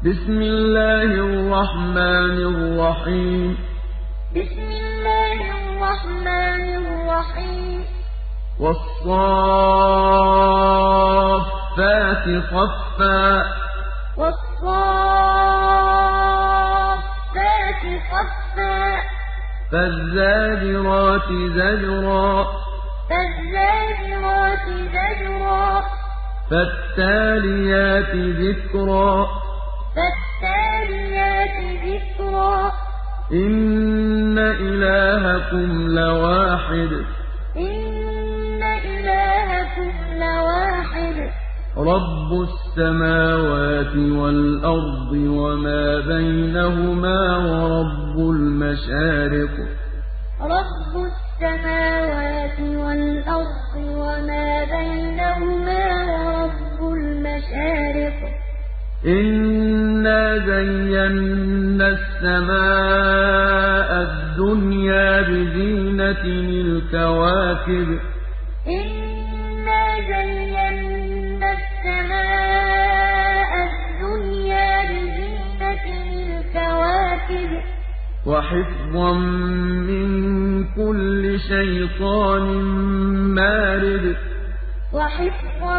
بسم الله الرحمن الرحيم. بسم الله الرحمن الرحيم والصافات صفا. والصافات صفا. فالزاجرات زجرا. فالزاجرات زجرا. فالتاليات ذكرا. فالتاليات ذكرا إن إلهكم لواحد. إن إلهكم لواحد. رب السماوات والأرض وما بينهما ورب المشارق. رب السماوات والأرض وما بينهما ورب المشارق. إنا زينا السماء الدنيا بزينة الكواكب إنا زينا السماء الدنيا بزينة الكواكب وحفظا من كل شيطان مارد وحفظا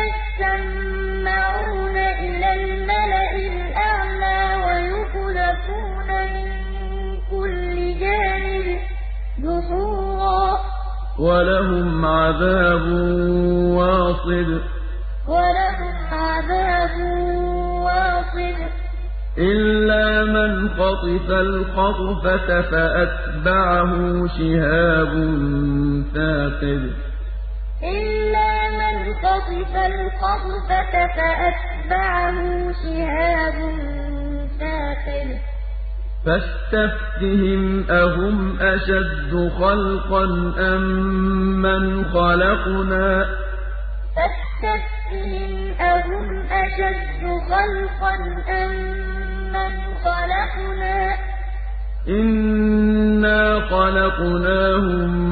ولهم عذاب واصب. ولهم عذاب واصب. إلا من خطف الخطفة فأتبعه شهاب ثاقب. إلا من خطف الخطفة فأتبعه شهاب ثاقب. فاستفتهم أهم أشد خلقا أم من خلقنا؟ فاستفتهم أهم أشد خلقا أم من خلقنا؟ إنا خلقناهم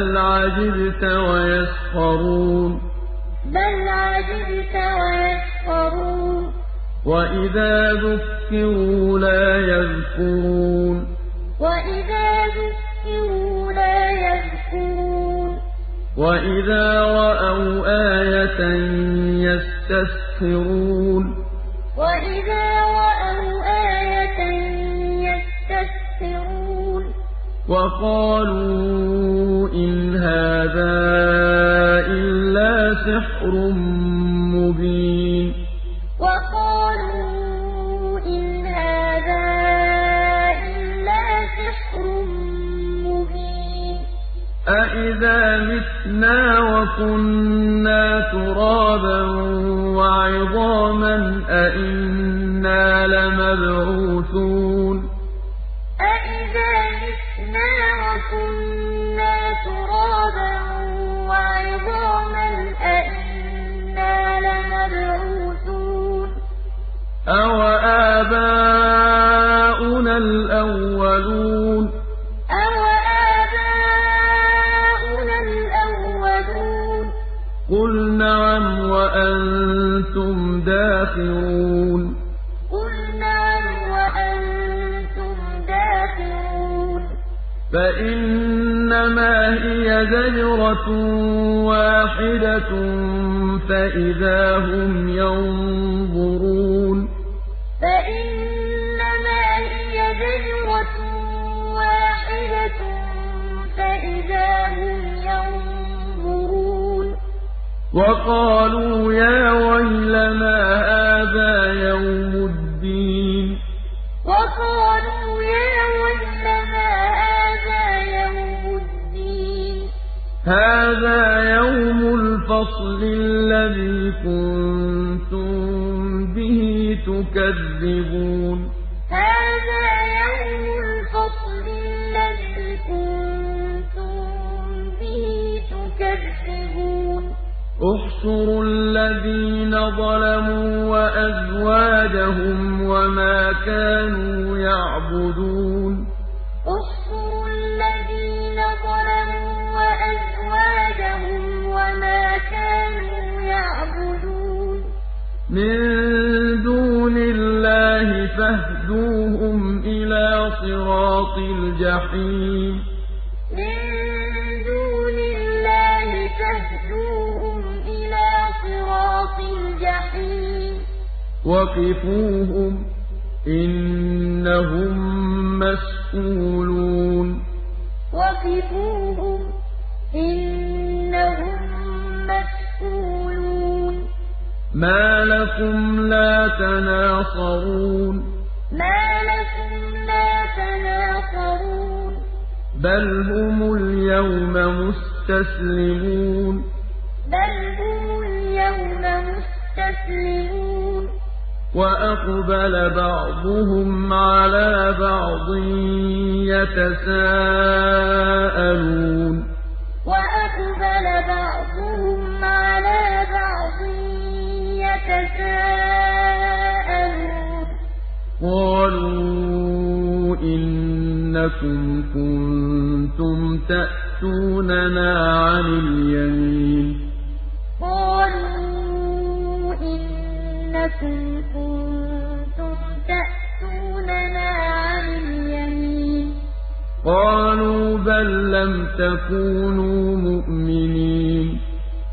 بل عجبت ويسخرون بل عجبت ويسخرون وإذا ذكروا لا يذكرون وإذا ذكروا لا يذكرون وإذا رأوا آية يستسخرون وإذا رأوا آية يستسخرون وقالوا إن هذا إلا سحر مبين وقالوا إن هذا إلا سحر مبين أإذا متنا وكنا ترابا وعظاما أإنا لمبعوثون أو آباؤنا الأولون أو آباؤنا الأولون قل نعم وأنتم داخرون قل نعم وأنتم داخرون فإنما هي زجرة واحدة فإذا هم ينظرون وقالوا يا ويلنا هذا يوم الدين. وقالوا يا ويلنا هذا يوم الدين. هذا يوم الفصل الذي كنتم به تكذبون. ظَلَمُوا وَأَزْوَاجَهُمْ وَمَا كَانُوا يَعْبُدُونَ. احْشُرُوا الَّذِينَ ظَلَمُوا وَأَزْوَاجَهُمْ وَمَا كَانُوا يَعْبُدُونَ. مِن دُونِ اللَّهِ فَاهْدُوهُمْ إِلَىٰ صِرَاطِ الْجَحِيمِ. وَقِفُوهُمْ ۖ إِنَّهُم مَّسْئُولُونَ وَقِفُوهُمْ ۖ إِنَّهُم مَّسْئُولُونَ مَا لَكُمْ لَا تَنَاصَرُونَ مَا لَكُمْ لَا تَنَاصَرُونَ بَلْ هُمُ الْيَوْمَ مُسْتَسْلِمُونَ وَأَقْبَلَ بَعْضُهُمْ عَلَىٰ بَعْضٍ يَتَسَاءَلُونَ. وَأَقْبَلَ بَعْضُهُمْ عَلَىٰ بَعْضٍ يَتَسَاءَلُونَ. قَالُوا إِنَّكُمْ كُنتُمْ تَأْتُونَنَا عَنِ الْيَمِينِ. قَالُوا إِنَّكُمْ قَالُوا بَل لَّمْ تَكُونُوا مُؤْمِنِينَ.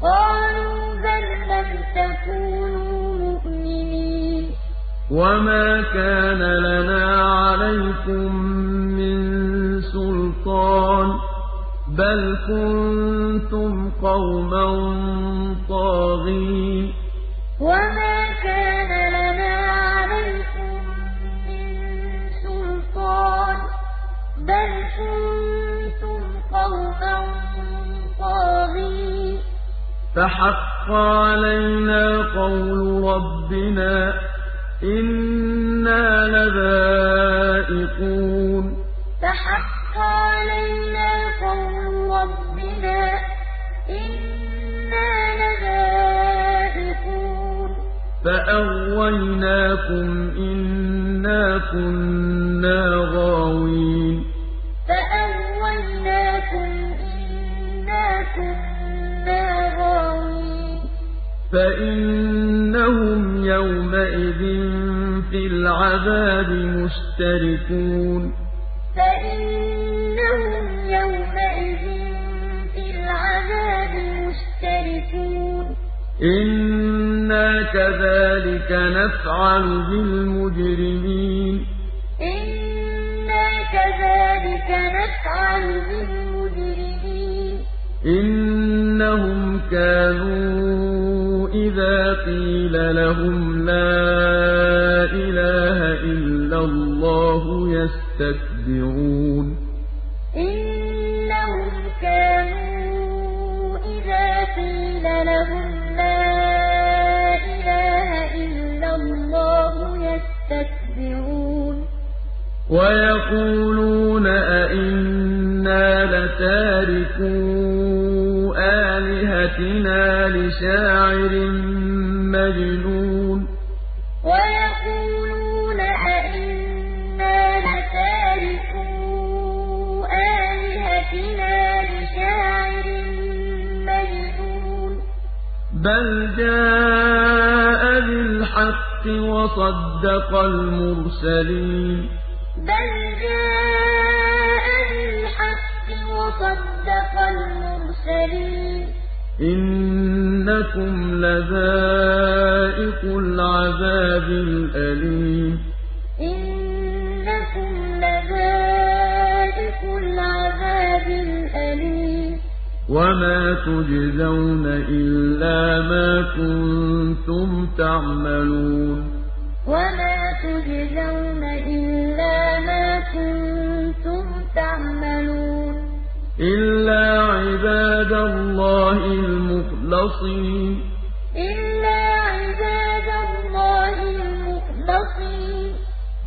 قَالُوا بَل لَّمْ تَكُونُوا مُؤْمِنِينَ. وَمَا كَانَ لَنَا عَلَيْكُم مِّن سُلْطَانٍ ۖ. بَلْ كُنتُمْ قَوْمًا طَاغِينَ. وَمَا كَانَ فَحَقَّ عَلَيْنَا قَوْلُ رَبِّنَا ۖ إِنَّا لَذَائِقُونَ. فَحَقَّ عَلَيْنَا قَوْلُ رَبِّنَا ۖ إِنَّا لَذَائِقُونَ. فَأَغْوَيْنَاكُمْ إِنَّا كُنَّا الْعَذَابِ مُشْتَرِكُونَ فَإِنَّهُمْ يَوْمَئِذٍ فِي الْعَذَابِ مُشْتَرِكُونَ إِنَّا كَذَٰلِكَ نَفْعَلُ بِالْمُجْرِمِينَ. إِنَّا كَذَٰلِكَ نَفْعَلُ بِالْمُجْرِمِينَ. إِنَّهُمْ كَانُوا إِذَا قِيلَ لَهُمْ آلِهَتِنَا لِشَاعِرٍ مَّجْنُونٍ وَيَقُولُونَ أَئِنَّا لَتَارِكُو آلِهَتِنَا لِشَاعِرٍ مَّجْنُونٍ بَلْ جَاءَ بِالْحَقِّ وَصَدَّقَ الْمُرْسَلِينَ بَلْ جَاءَ بِالْحَقِّ وَصَدَّقَ الْمُرْسَلِينَ إِنَّكُمْ لَذَائِقُو الْعَذَابِ الْأَلِيمِ. إِنَّكُمْ لَذَائِقُو الْعَذَابِ الْأَلِيمِ. وَمَا تُجْزَوْنَ إِلَّا مَا كُنتُمْ تَعْمَلُونَ. وَمَا تُجْزَوْنَ إِلَّا مَا كُنتُمْ تَعْمَلُونَ. إِلَّا عِبَادَ اللَّهِ الْمُخْلَصِينَ إِلَّا عِبَادَ اللَّهِ الْمُخْلَصِينَ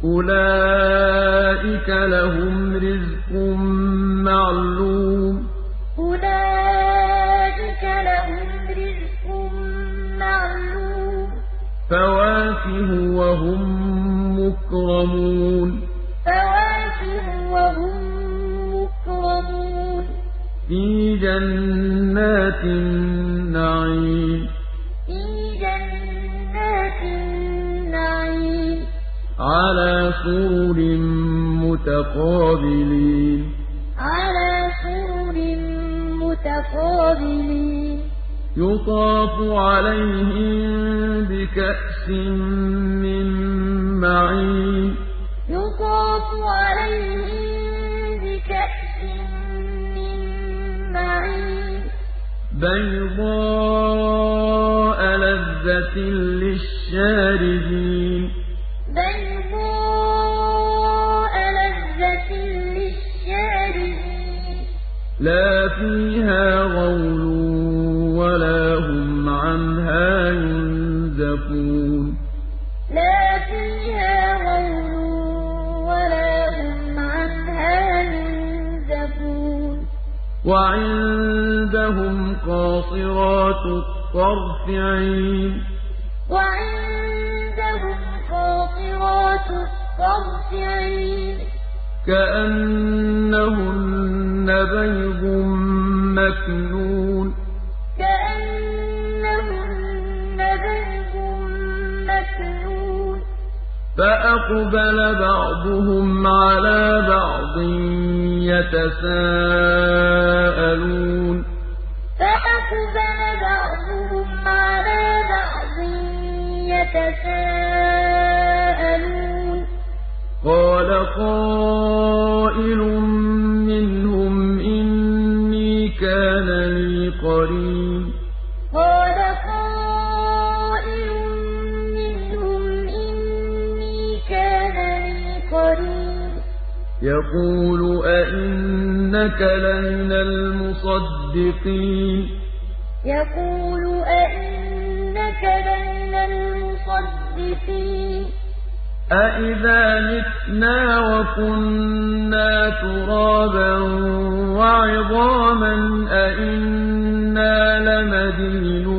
أُولَٰئِكَ لَهُمْ رِزْقٌ مَّعْلُومٌ أُولَٰئِكَ لَهُمْ رِزْقٌ مَّعْلُومٌ وهم مكرمون فواكه في جنات النعيم. في جنات النعيم. على سرر متقابلين. على سرر متقابلين. يطاف عليهم بكأس من معين. يطاف عليهم بيضاء لذة للشاربين. لا فيها غول ولا هم عنها ينزفون. لا فيها غول ولا هم عنها ينزفون. وعندهم قاصرات الطرف عين. وعندهم قاصرات الطرف عين. كأنهن بيض مكنون. كأنهن بيض مكنون. فأقبل بعضهم على بعض يتساءلون. يتساءلون. قال قائل منهم إني كان لي قرين. قال قائل منهم إني كان لي قرين. يقول أئنك لمن المصدقين. المصدقين أإذا متنا وكنا ترابا وعظاما أإنا لمدينون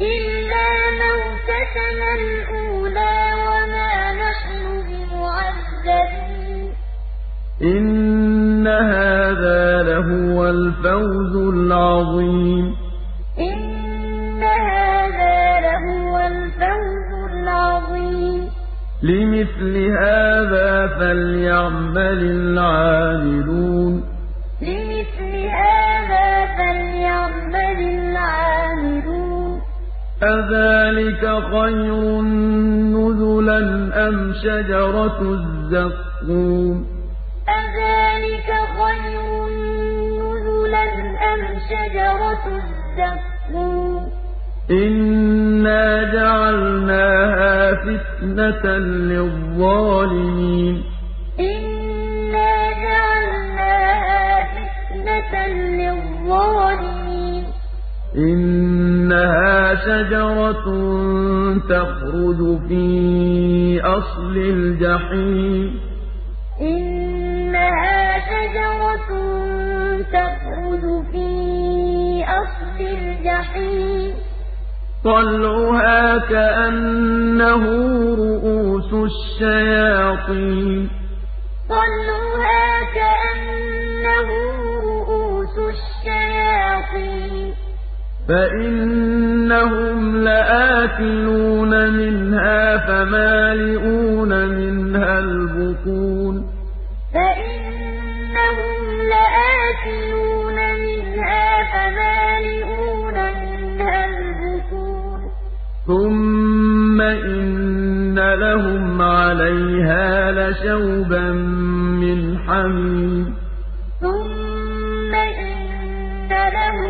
إلا موتتنا الأولى وما نحن بمعذبين إن هذا لهو الفوز العظيم إن هذا لهو الفوز العظيم لمثل هذا فليعمل العاملون أذلك خير نزلا أم شجرة الزقوم أذلك خير نزلا أم شجرة الزقوم إنا جعلناها فتنة للظالمين إنا جعلناها فتنة للظالمين إنها شجرة تخرج في أصل الجحيم. إنها شجرة تخرج في أصل الجحيم. طَلْعُهَا كَأَنَّهُ رُءُوسُ الشَّيَاطِينِ. طَلْعُهَا فَإِنَّهُمْ لَآكِلُونَ مِنْهَا فَمَالِئُونَ مِنْهَا الْبُطُونَ فَإِنَّهُمْ لَآكِلُونَ مِنْهَا فَمَالِئُونَ مِنْهَا الْبُطُونَ ثُمَّ إِنَّ لَهُمْ عَلَيْهَا لَشَوْبًا مِّنْ حَمِيمٍ ثُمَّ إِنَّ لَهُمْ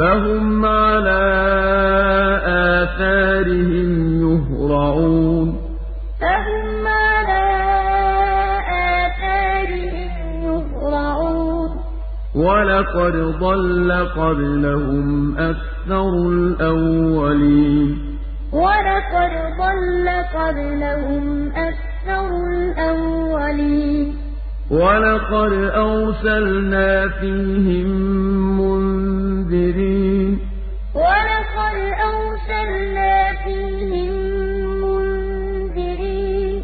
فَهُمْ عَلَىٰ آثَارِهِمْ يُهْرَعُونَ. فَهُمْ عَلَىٰ آثَارِهِمْ يُهْرَعُونَ. وَلَقَدْ ضَلَّ قَبْلَهُمْ أَكْثَرُ الْأَوَّلِينَ. وَلَقَدْ ضَلَّ قَبْلَهُمْ أَكْثَرُ الْأَوَّلِينَ. وَلَقَدْ أَرْسَلْنَا فِيهِم مُّنذِرِينَ وَلَقَدْ أَرْسَلْنَا فِيهِم مُّنذِرِينَ.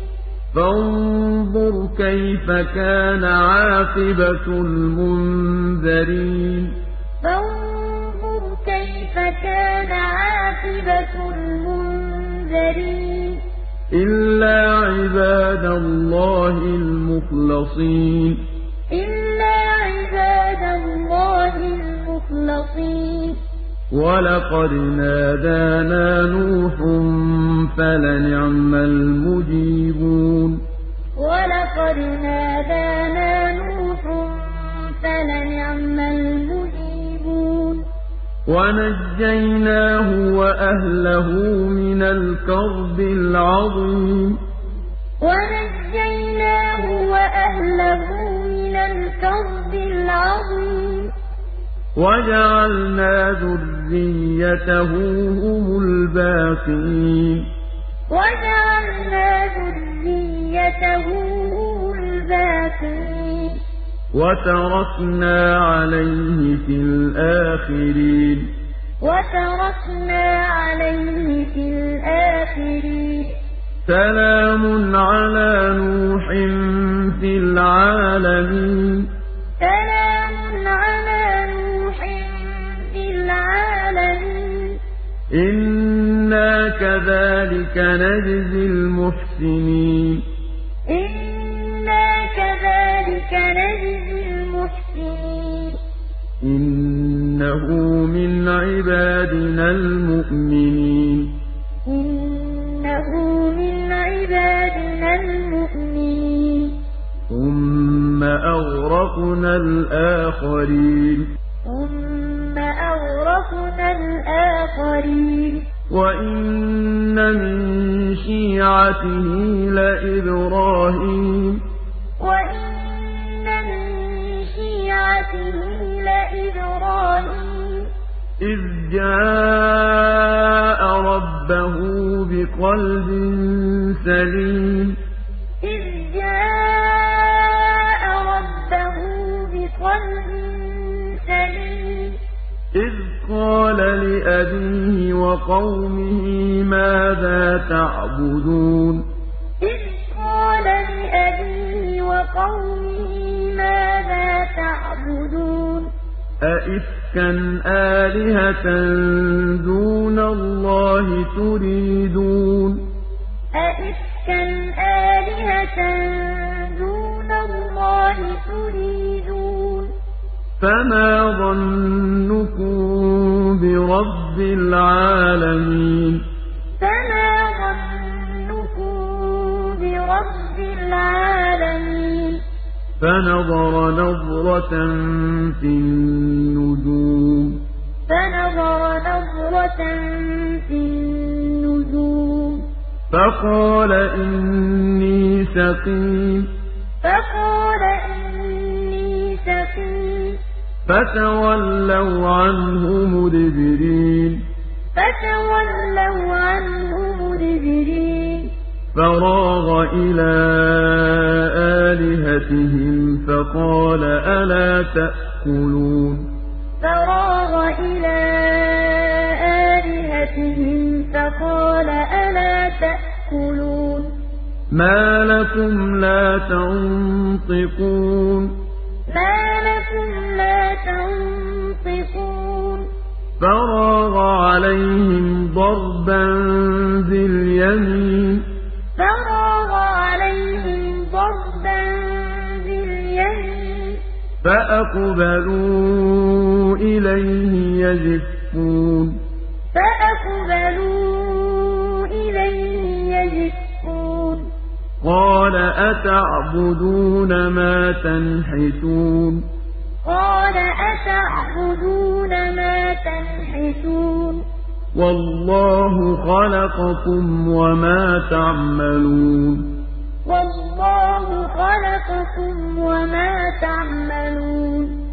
فَانظُرْ كَيْفَ كَانَ عَاقِبَةُ الْمُنذَرِينَ. فَانظُرْ كَيْفَ كَانَ عَاقِبَةُ الْمُنذَرِينَ. إِلَّا عِبَادَ اللَّهِ الْمُخْلَصِينَ. إِلَّا عِبَادَ اللَّهِ الْمُخْلَصِينَ وَلَقَدْ نَادَانَا نُوحٌ فَلَنِعْمَ الْمُجِيبُونَ. وَلَقَدْ نَادَانَا نُوحٌ فَلَنِعْمَ الْمُجِيبُونَ. وَنَجَّيْنَاهُ وَأَهْلَهُ مِنَ الْكَرْبِ الْعَظِيمِ. وَنَجَّيْنَاهُ وَأَهْلَهُ مِنَ الْكَرْبِ الْعَظِيمِ. وَجَعَلْنَا ذُرِّيَّتَهُ هُمُ الْبَاقِينَ. وَجَعَلْنَا ذُرِّيَّتَهُ هُمُ الْبَاقِينَ. وَتَرَكْنَا عَلَيْهِ فِي الْآخِرِينَ. وَتَرَكْنَا عَلَيْهِ فِي الْآخِرِينَ. سَلَامٌ عَلَىٰ نُوحٍ فِي الْعَالَمِينَ. سَلَامٌ إِنَّا كَذَٰلِكَ نَجْزِي الْمُحْسِنِينَ إِنَّا كَذَٰلِكَ نَجْزِي الْمُحْسِنِينَ إِنَّهُ مِنْ عِبَادِنَا الْمُؤْمِنِينَ إِنَّهُ مِنْ عِبَادِنَا الْمُؤْمِنِينَ ثُمَّ أَغْرَقْنَا الْآخَرِينَ ثُمَّ أَغْرَقْنَا وَإِنَّ مِن شِيعَتِهِ لَإِبْرَاهِيمَ. وَإِنَّ مِن شِيعَتِهِ لَإِبْرَاهِيمَ. إِذْ جَاءَ رَبَّهُ بِقَلْبٍ سَلِيمٍ. إِذْ جَاءَ رَبَّهُ بِقَلْبٍ سَلِيمٍ. إِذْ قَالَ لِأَبِيهِ وَقَوْمِهِ مَاذَا تَعْبُدُونَ؟ إِذْ قَالَ لِأَبِيهِ وَقَوْمِهِ مَاذَا تَعْبُدُونَ؟ أَئِفْكًا آلِهَةً دُونَ اللَّهِ تُرِيدُونَ؟ أَئِفْكًا آلِهَةً دُونَ اللَّهِ تُرِيدُونَ؟ فَمَا ظَنُّكُم بِرَبِّ الْعَالَمِينَ. فَمَا ظَنُّكُم بِرَبِّ الْعَالَمِينَ. فنظر نظرة في النجوم. فنظر نظرة في النجوم. فقال إني سقيم. فقال إني سقيم. فتولوا عنه مدبرين فتولوا عنه مدبرين فراغ إلى آلهتهم فقال ألا تأكلون فراغ إلى آلهتهم فقال ألا تأكلون ما لكم لا تنطقون ما لكم تنطقون فراغ عليهم ضربا باليمين فأقبلوا إليه يزفون. فأقبلوا إليه يزفون. قال أتعبدون ما تنحتون؟ قال أتعبدون ما تنحتون؟ والله خلقكم وما تعملون. والله خلقكم وما تعملون.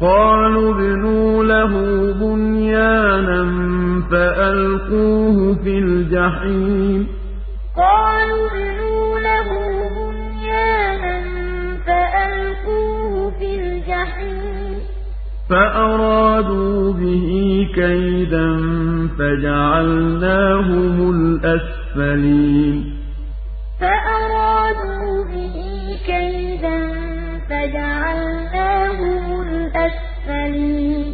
قالوا ابْنُوا لَهُ بُنْيَانًا فَأَلْقُوهُ فِي الْجَحِيمِ. قالوا ابْنُوا لَهُ بُنْيَانًا فَأَلْقُوهُ فِي الْجَحِيمِ. فَأَرَادُوا بِهِ كَيْدًا فَجَعَلْنَاهُمُ الْأَسْفَلِينَ. فَأَرَادُوا بِهِ كَيْدًا فَجَعَلْنَاهُمُ الْأَسْفَلِينَ.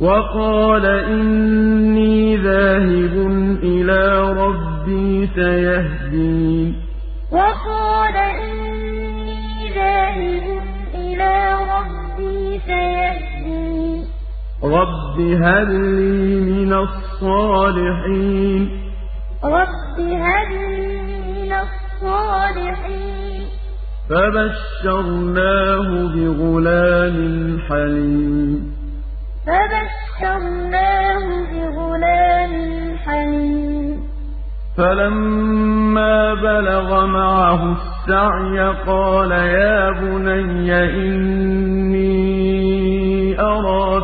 وَقَالَ إِنِّي ذَاهِبٌ إِلَىٰ رَبِّي سَيَهْدِينِ. وَقَالَ إِنِّي ذَاهِبٌ إِلَىٰ رَبِّي سَيَهْدِينِ رَبِّ هَبْ لِي مِنَ الصَّالِحِينَ رَبِّ هَبْ لِي مِنَ الصَّالِحِينَ فَبَشَّرْنَاهُ بِغُلَامٍ حَلِيمٍ فَبَشَّرْنَاهُ بِغُلَامٍ حَلِيمٍ فَلَمَّا بَلَغَ مَعَهُ السَّعْيَ قَالَ يَا بُنَيَّ إِنِّي أَرَىٰ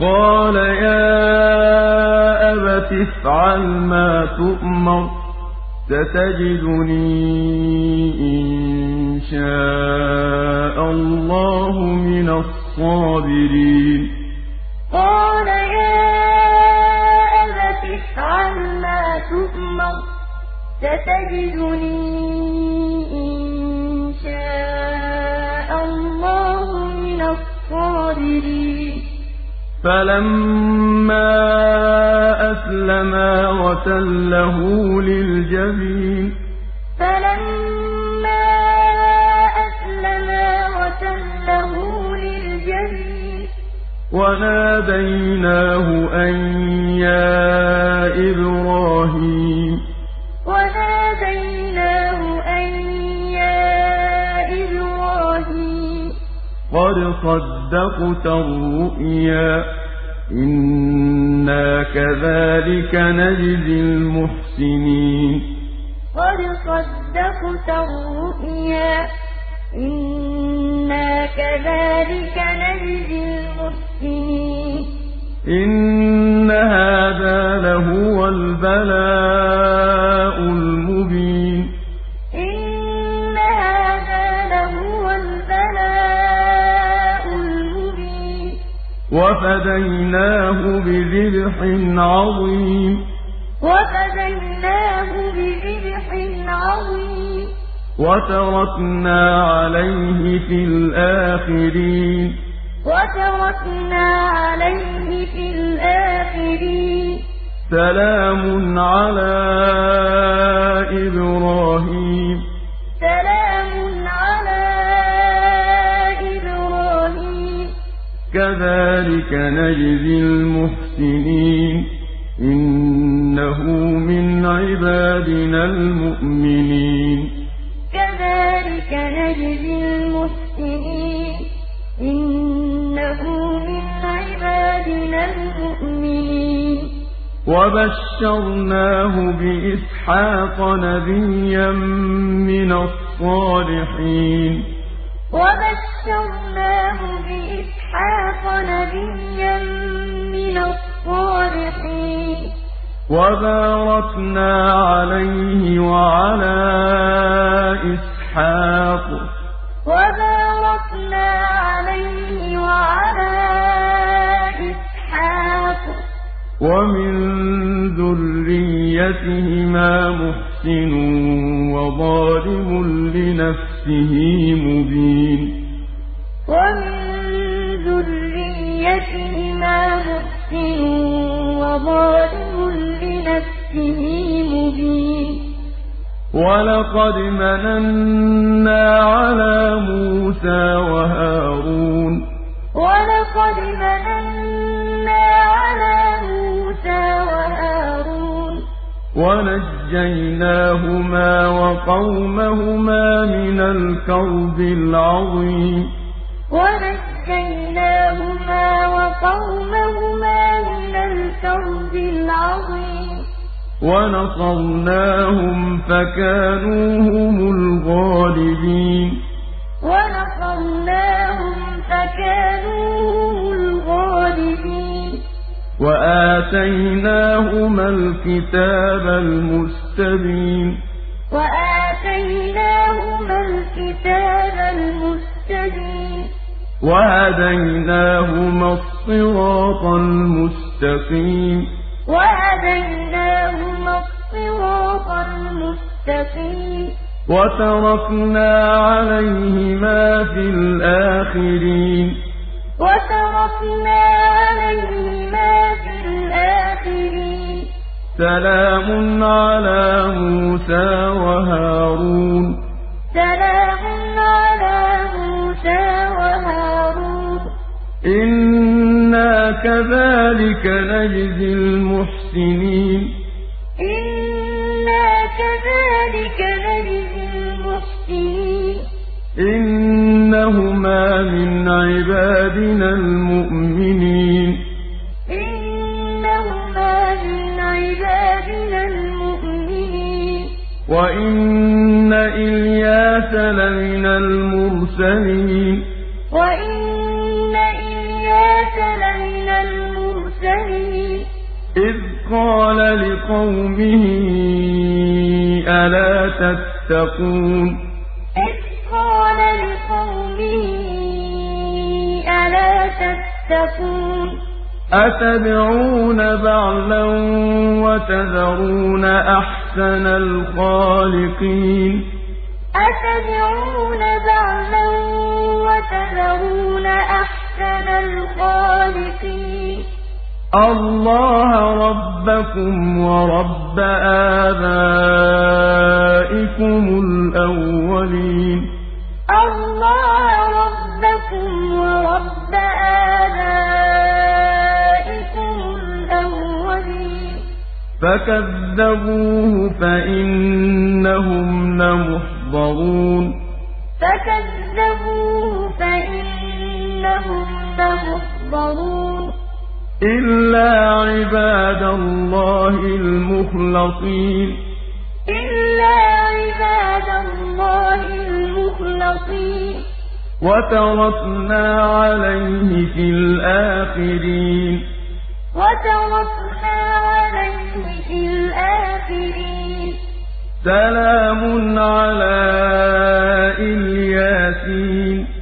قَالَ يَا أَبَتِ افْعَلْ مَا تُؤْمَرُ ۖ سَتَجِدُنِي إِن شَاءَ اللَّهُ مِنَ الصَّابِرِينَ. قَالَ يَا أَبَتِ افْعَلْ مَا تُؤْمَرُ ۖ سَتَجِدُنِي إِن شَاءَ اللَّهُ مِنَ الصَّابِرِينَ. فَلَمَّا أَسْلَمَا وَتَلَّهُ لِلْجَبِينِ فَلَمَّا أَسْلَمَا وَتَلَّهُ لِلْجَبِينِ وَنَادَيْنَاهُ أَن صَدَّقْتَ الرُّؤْيَا ۚ إِنَّا كَذَٰلِكَ نَجْزِي الْمُحْسِنِينَ قَدْ صَدَّقْتَ الرُّؤْيَا ۚ إِنَّا كَذَٰلِكَ نَجْزِي الْمُحْسِنِينَ إِنَّ هَٰذَا لَهُوَ الْبَلَاءُ وَفَدَيْنَاهُ بِذِبْحٍ عَظِيمٍ. وَفَدَيْنَاهُ بِذِبْحٍ عَظِيمٍ. وَتَرَكْنَا عَلَيْهِ فِي الْآخِرِينَ. وتركنا عليه في الآخرين. سلام على إبراهيم. كذلك نجزي المحسنين إنه من عبادنا المؤمنين كذلك نجزي المحسنين إنه من عبادنا المؤمنين وبشرناه بإسحاق نبيا من الصالحين وبشرناه بإسحاق نبيا من الصالحين. وباركنا عليه وعلى إسحاق. وباركنا عليه وعلى إسحاق. ومن ذريتهما محسن وظالم لنفسه مبين. ومن ذريتهما محسن وظالم لنفسه مبين ولقد مننا على موسى وهارون ولقد مننا على موسى وهارون ونجيناهما وقومهما من الكرب العظيم ونجيناهما وقومهما من الكرب العظيم. ونصرناهم فكانوا هم الغالبين. وآتيناهما الكتاب المستبين. وآتيناهما الكتاب المستبين. وهديناهما الصراط المستقيم. وهديناهما الصراط المستقيم. وتركنا عليهما في الآخرين. وتركنا عليهما في الآخرين. سلام على موسى وهارون. سلام على موسى وهارون إنا كذلك نجزي المحسنين إنا كذلك نجزي المحسنين إنهما من عبادنا المؤمنين إنهما من عبادنا المؤمنين وإن إلياس لمن المرسلين قال لقومه ألا تتقون إذ قال لقومه ألا تتقون أتدعون بعلا وتذرون أحسن الخالقين أتدعون بعلا وتذرون أحسن الخالقين الله ربكم ورب آبائكم الأولين. الله ربكم ورب آبائكم الأولين. فكذبوه فإنهم لمحضرون. فكذبوه فإنهم لمحضرون. إلا عباد الله المخلصين. إلا عباد الله المخلصين. وتركنا عليه في الآخرين. وتركنا عليه في الآخرين. سلام على إلياسين.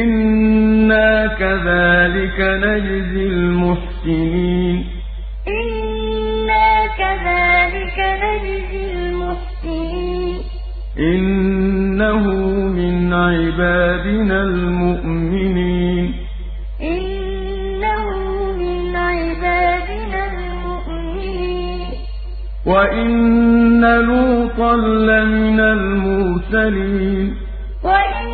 إنا كذلك نجزي المحسنين إنا كذلك نجزي المحسنين إن من عبادنا المؤمنين إنه من عبادنا المؤمنين وإن لوطا لمن المرسلين وإن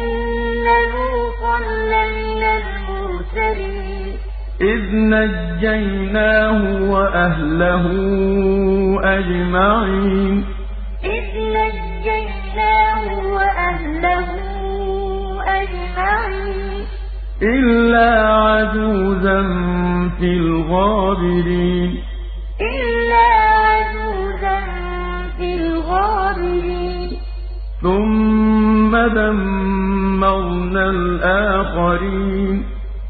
لوطا لمن المرسلين إذ نجيناه وأهله أجمعين إذ نجيناه وأهله أجمعين إلا عجوزا في الغابرين إلا عجوزا في الغابرين ثم دمرنا الآخرين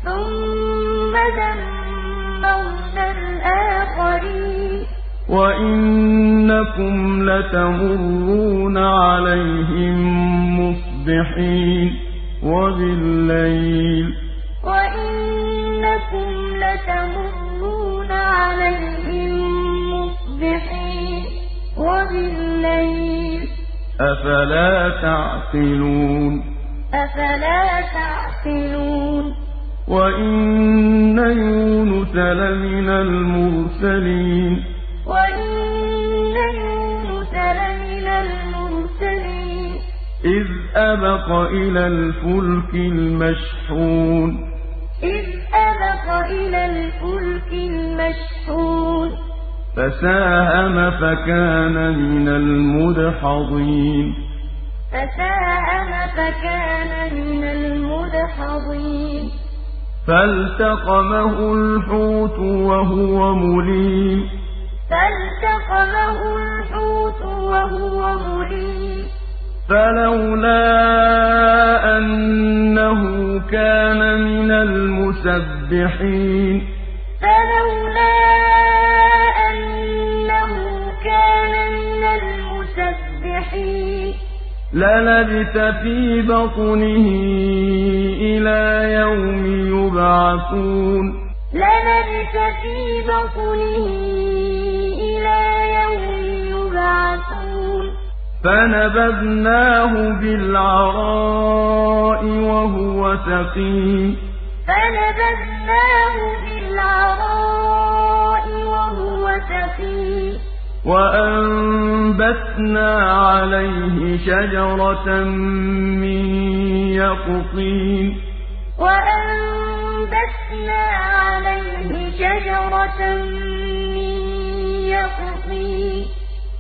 ثم دمرنا الآخرين وإنكم لتمرون عليهم مصبحين وبالليل وإنكم لتمرون عليهم مصبحين وبالليل أفلا تعقلون؟ أفلا تعقلون؟ وإن يونس لمن المرسلين. وإن يونس لمن المرسلين. إذ أبق إلى الفلك المشحون. إذ أبق إلى الفلك المشحون. فساهم فكان من المدحضين. فساهم فكان من المدحضين. فالتقمه الحوت وهو مليم. فالتقمه الحوت وهو مليم. فلولا أنه كان من المسبحين. للبث في بطنه إلى يوم يبعثون للبث في بطنه إلى يوم يبعثون فنبذناه بالعراء وهو سقيم فنبذناه بالعراء وهو سقيم وأنبتنا عليه شجرة من يقطين. وأنبتنا عليه شجرة من يقطين.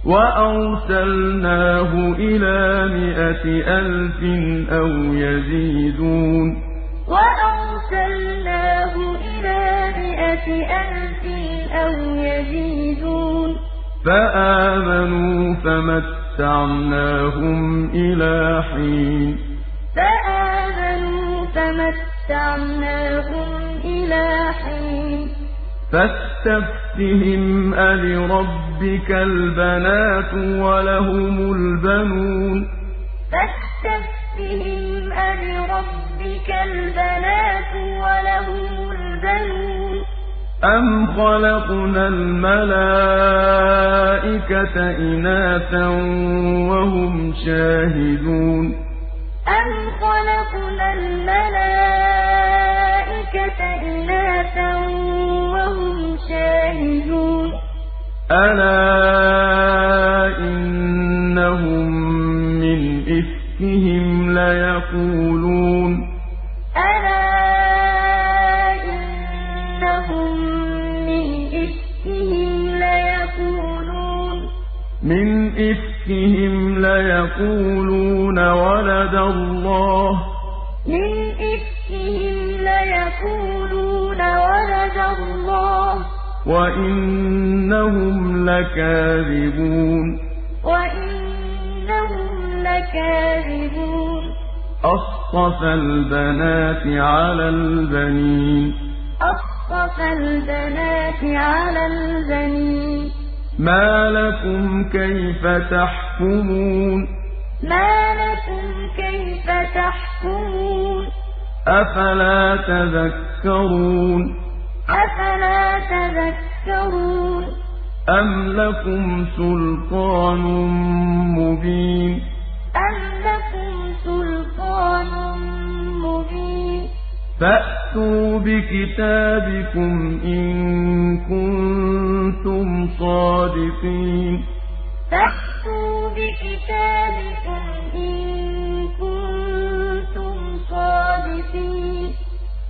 وأرسلناه إلى مائة ألف أو يزيدون. وأرسلناه إلى مائة ألف أو يزيدون. فآمنوا فمتعناهم إلى حين. فآمنوا فمتعناهم إلى حين. فاستفتهم ألربك البنات ولهم البنون. فاستفتهم ألربك البنات ولهم البنون. أم خلقنا الملائكة إناثا وهم شاهدون أم خلقنا الملائكة إناثا وهم شاهدون ألا إنهم من إفكهم ليقولون ألا ليقولون ولد الله. من إفكهم ليقولون ولد الله. وإنهم لكاذبون. وإنهم لكاذبون. أصطفى البنات على البنين. أصطفى البنات على البنين. ما لكم كيف تحكمون؟ ما لكم كيف تحكمون؟ أفلا تذكرون؟ أفلا تذكرون؟ أم لكم سلطان مبين؟ أم لكم سلطان فَأْتُوا بِكِتَابِكُمْ إِن كُنتُمْ صَادِقِينَ. فَأْتُوا بِكِتَابِكُمْ إِن كُنتُمْ صَادِقِينَ.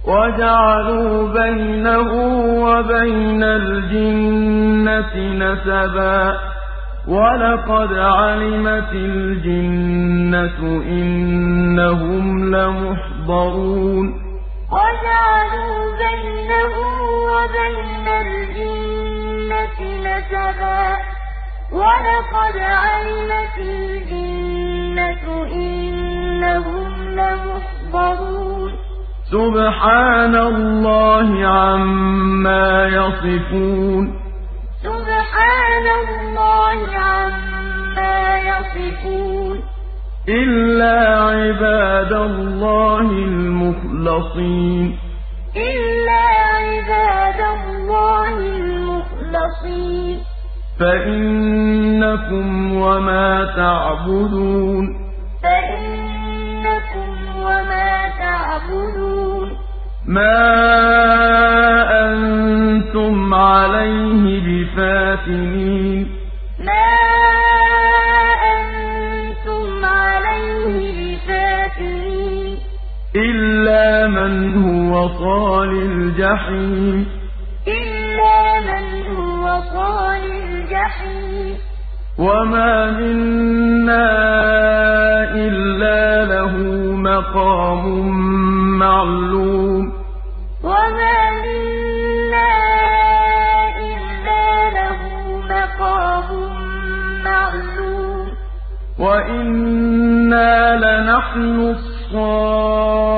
وَجَعَلُوا بَيْنَهُ وَبَيْنَ الْجِنَّةِ نَسَبًا. وَلَقَدْ عَلِمَتِ الْجِنَّةُ إِنَّهُمْ لَمُحْضَرُونَ. وَجَعَلُوا بَيْنَهُ وَبَيْنَ الْجِنَّةِ نَسَبًا ۚ. وَلَقَدْ عَلِمَتِ الْجِنَّةُ إِنَّهُمْ لَمُحْضَرُونَ سُبْحَانَ اللَّهِ عَمَّا يَصِفُونَ سُبْحَانَ اللَّهِ عَمَّا يَصِفُونَ إِلَّا عِبَادَ اللَّهِ الْمُخْلَصِينَ إِلَّا عِبَادَ اللَّهِ الْمُخْلَصِينَ فَإِنَّكُمْ وَمَا تَعْبُدُونَ. فَإِنَّكُمْ وَمَا تَعْبُدُونَ. مَا أَنتُمْ عَلَيْهِ بِفَاتِنِينَ. مَا إِلَّا مَنْ هُوَ صَالِ الْجَحِيمِ. وَمَا مِنَّا إِلَّا لَهُ مَقَامٌ مَّعْلُومٌ. وَمَا مِنَّا إِلَّا لَهُ مَقَامٌ مَّعْلُومٌ. وَإِنَّا لَنَحْنُ الصَّافُّونَ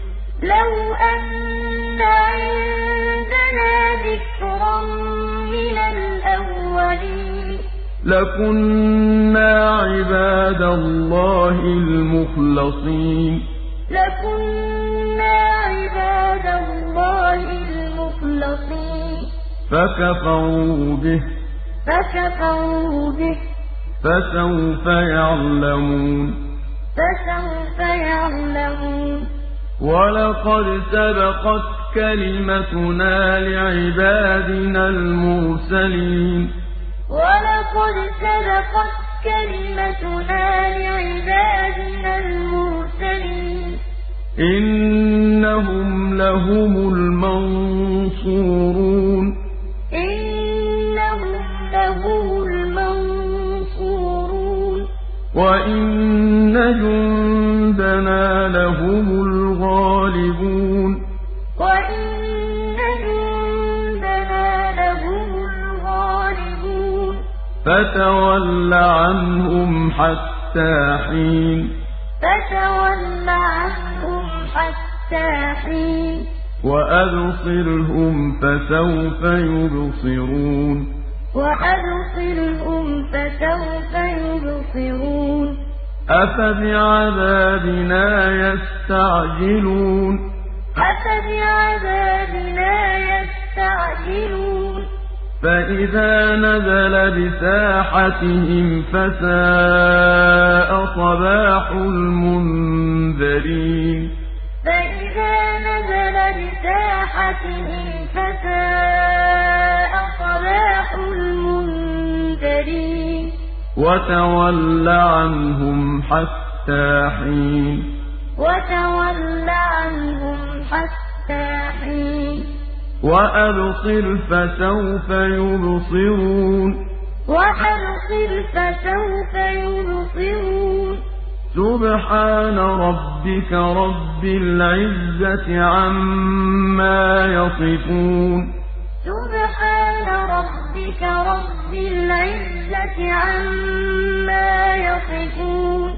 لَكُنَّا عِبَادَ اللَّهِ الْمُخْلَصِينَ لَكُنَّا عِبَادَ اللَّهِ الْمُخْلَصِينَ فَكَفَرُوا بِهِ فَكَفَرُوا بِهِ ۖ فَسَوْفَ يَعْلَمُونَ فَسَوْفَ يَعْلَمُونَ وَلَقَدْ سَبَقَتْ كَلِمَتُنَا لِعِبَادِنَا الْمُرْسَلِينَ وَلَقَدْ سَبَقَتْ كَلِمَتُنَا لِعِبَادِنَا الْمُرْسَلِينَ. إِنَّهُمْ لَهُمُ الْمَنصُورُونَ. لَهُمُ الْمَنصُورُونَ. وَإِنَّ جُندَنَا لَهُمُ الْغَالِبُونَ. فَتَوَلَّ عَنْهُمْ حَتَّىٰ حِينٍ. فَتَوَلَّ عَنْهُمْ حَتَّىٰ حِينٍ. وَأَبْصِرْهُمْ فَسَوْفَ يُبْصِرُونَ. وَأَبْصِرْهُمْ فَسَوْفَ يُبْصِرُونَ. أَفَبِعَذَابِنَا يَسْتَعْجِلُونَ. أَفَبِعَذَابِنَا يَسْتَعْجِلُونَ. فَإِذَا نَزَلَ بِسَاحَتِهِمْ فَسَاءَ صَبَاحُ الْمُنذَرِينَ فَإِذَا نَزَلَ بِسَاحَتِهِمْ فَسَاءَ صَبَاحُ الْمُنذَرِينَ وَتَوَلَّ عَنْهُمْ حَتَّىٰ حِينٍ وَتَوَلَّ عَنْهُمْ حَتَّىٰ حِينٍ وَأَبْصِرْ فَسَوْفَ يُبْصِرُونَ. وَأَبْصِرْ فَسَوْفَ يُبْصِرُونَ. سُبْحَانَ رَبِّكَ رَبِّ الْعِزَّةِ عَمَّا يَصِفُونَ. سُبْحَانَ رَبِّكَ رَبِّ الْعِزَّةِ عَمَّا يَصِفُونَ.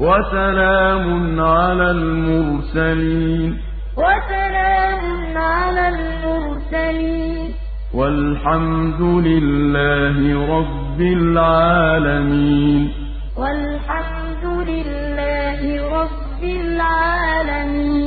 وَسَلَامٌ عَلَى الْمُرْسَلِينَ. وَسَلَامٌ عَلَى الْمُرْسَلِينَ. وَالْحَمْدُ لِلَّهِ رَبِّ الْعَالَمِينَ. وَالْحَمْدُ لِلَّهِ رَبِّ الْعَالَمِينَ.